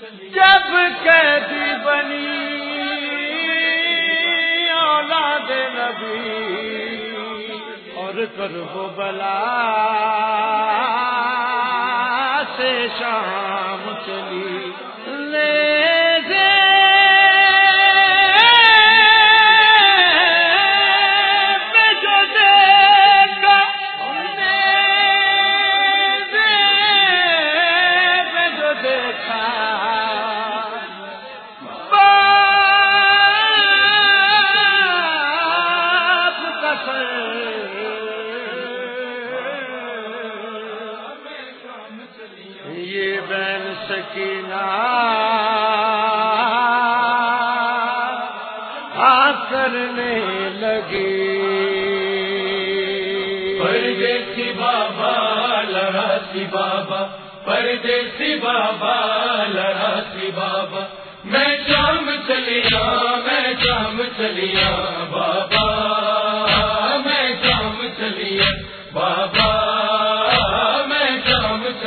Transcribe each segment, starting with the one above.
جب قیدی بنی اولاد نبی اور کرب بلا سے شام چلی۔ یہ بین سکینہ آ کرنے لگی۔ پردیسی بابا لڑاسی بابا۔ پردیسی بابا لڑاسی بابا۔ میں شام چلیا، میں شام چلیا، بابا۔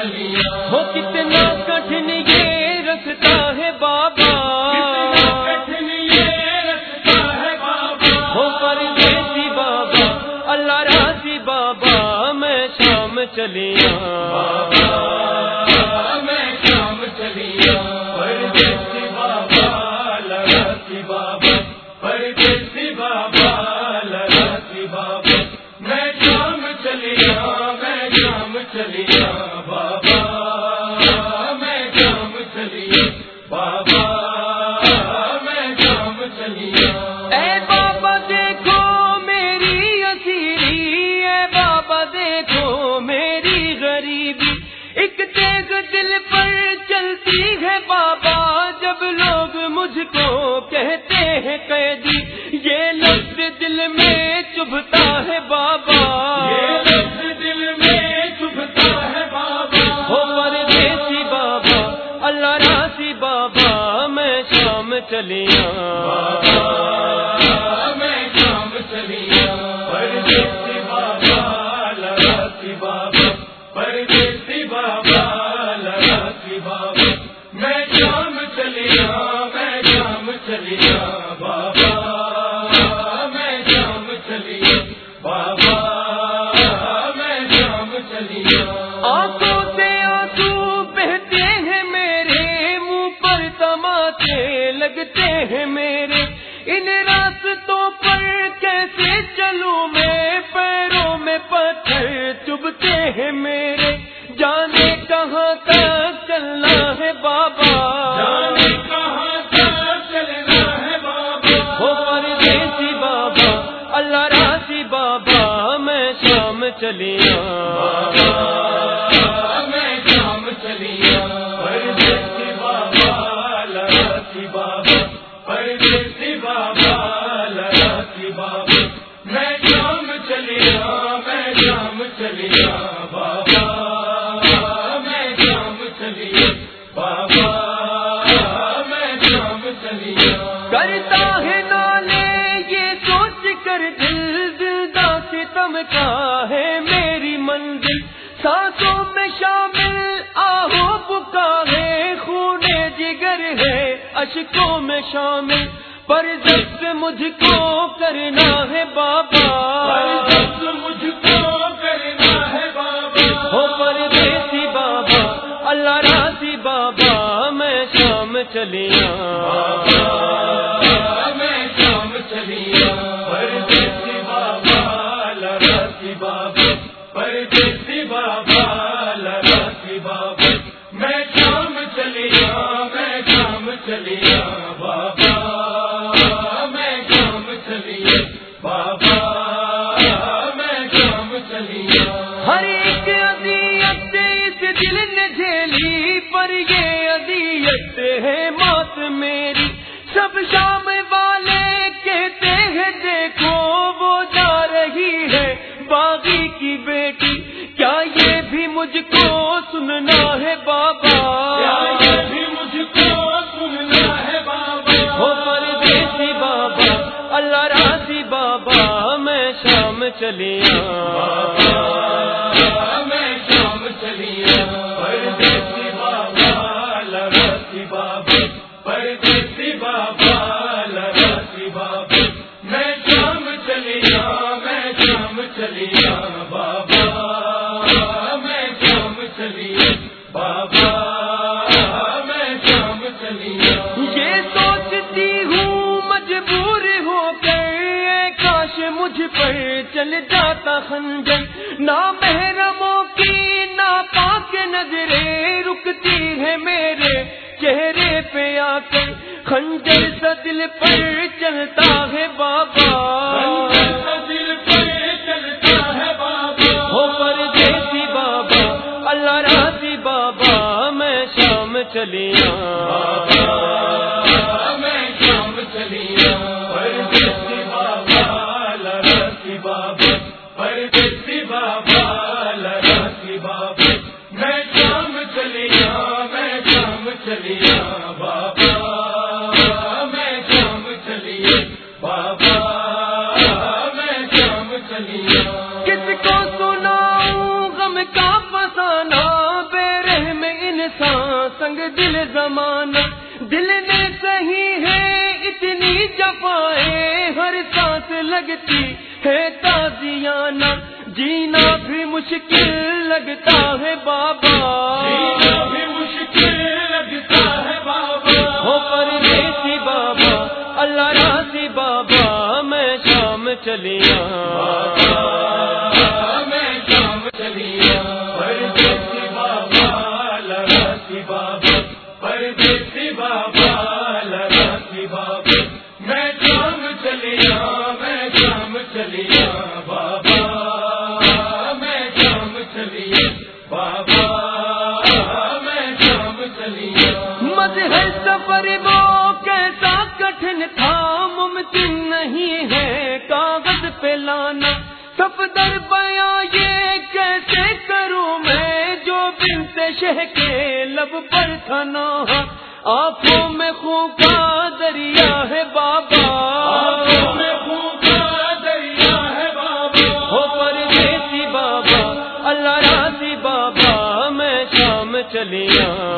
ہو کتنا کٹھن یہ رکھتا ہے بابا؟ یہ رکھتا ہے بابا؟ ہو بابا اللہ راضی بابا میں شام چلیا میں شام چلیا پردیسی بابا لڑاسی بابا۔ پردیسی بابا لڑاسی بابا۔ میں شام چلیا میں شام چلیا بابا، میں شام چلیا بابا، میں شام چلیا اے بابا، دیکھو میری اسیری۔ اے بابا، دیکھو میری غریبی۔ ایک تیز دل پر چلیا میں شام چلیا پردیسی بابا بابا۔ پردیسی چلیاں۔ میں شام چلیا بابا بابا بابا بابا میں شام چلیا میں شام چلیا، بابا۔ ستم کا ہے میری منزل؟ سانسوں میں شامل آہو بکا ہے خون جگر ہے اشکوں میں شامل۔ پر جب مجھ کو کرنا ہے بابا۔ مجھ کو کرنا ہے بابا۔ ہو پردیسی بابا اللہ راضی بابا میں شام چلیا بابا لڑاسی بابا پردیسی بابا لڑاسی بابا۔ میں شام چلیا میں شام چلیا بابا۔ میں شام چلیا بابا۔ میں شام چلیا ہر ایک ادیت اس دل نے جھیلی، پر یہ ادیت ہے موت میری۔ سب شام والے کہتے بابا میں شام چلیا مجھ پر چل جاتا خنجر۔ نہ محرموں کی نہ پاک نظریں رکتی ہے میرے چہرے پہ آ کر۔ خنجر سا دل پر چلتا ہے بابا۔ کس کو سناؤں غم کا فسانہ؟ بے رحم انسان سنگ دل زمانہ۔ دل نے صحیح ہے اتنی جفائے ہر سانس لگتی ہے تازیانہ۔ جینا بھی مشکل لگتا ہے بابا۔ جینا بھی مشکل لگتا ہے بابا۔ ہو پردیسی بابا اللہ راضی بابا، میں شام چلیا میں شام چلیا پردیسی بابا لڑکی بابا۔ پردیسی بابا لڑکی بابا۔ میں شام چلیا میں شام چلیا کٹھن تھا ممکن نہیں ہے کاغذ پہ لانا۔ سفدر پیا یہ کیسے کروں میں؟ جو بنت شہ کے لب پر نوحہ آنکھوں میں خون کا دریا ہے بابا۔ میں بھوکا دریا ہے بابا۔ ہو پردیسی بابا اللہ راضی بابا میں شام چلیا